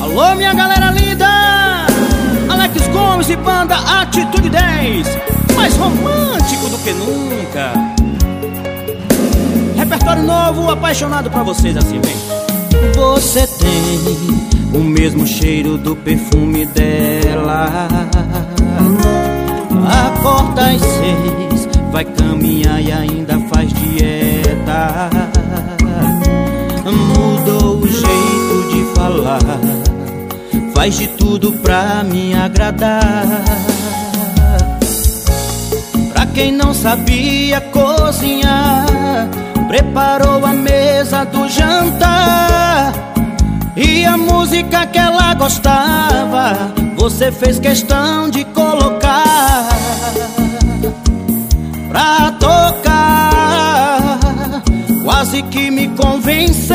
Alô, minha galera linda! Alex Gomes e banda Atitude 10 Mais romântico do que nunca. Repertório novo, apaixonado pra vocês assim, vem. Você tem o mesmo cheiro do perfume dela. Acorda às seis, vai caminhar e ainda faz dieta. Mudou o jeito Faz de tudo pra me agradar. Pra quem não sabia cozinhar Preparou a mesa do jantar. E a música que ela gostava Você fez questão de colocar Pra tocar. Quase que me convenceu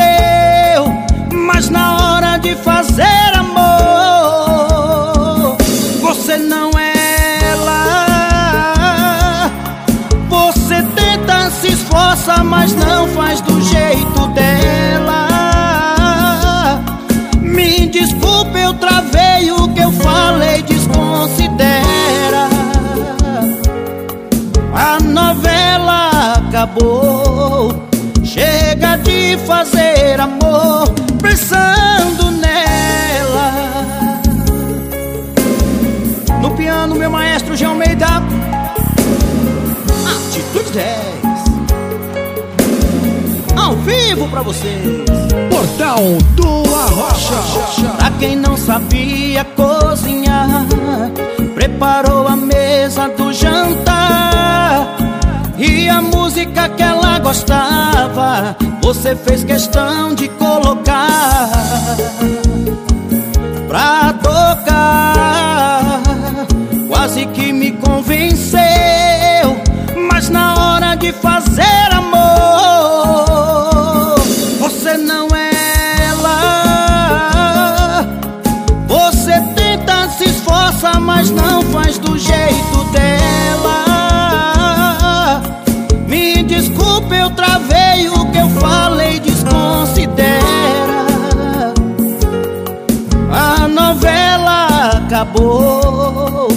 Mas na hora de fazer mas não faz do jeito dela. Me desculpe, eu travei o que eu falei, desconsidera. A novela acabou. Chega de fazer amor pensando nela. No piano, meu maestro Jean Almeida. Atitude 10 ao vivo pra vocês. Portal do Arrocha. Pra quem não sabia cozinhar, preparou a mesa do jantar. E a música que ela gostava, você fez questão de colocar. Pra tocar, quase que me convenceu. Mas na hora de fazer mas desculpe, eu travei o que eu falei, desconsidera. A novela acabou.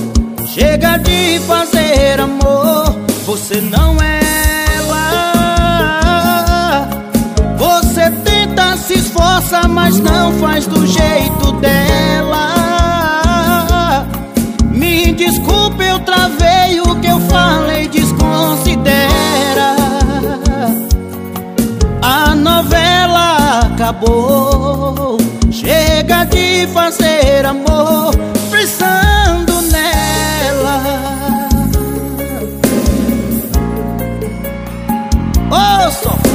Chega de fazer amor, você não é ela. Você tenta, se esforça, mas não faz do jeito dela. desculpe, eu travei o que eu falei, acabou. Chega de fazer amor, pensando nela. Oh, só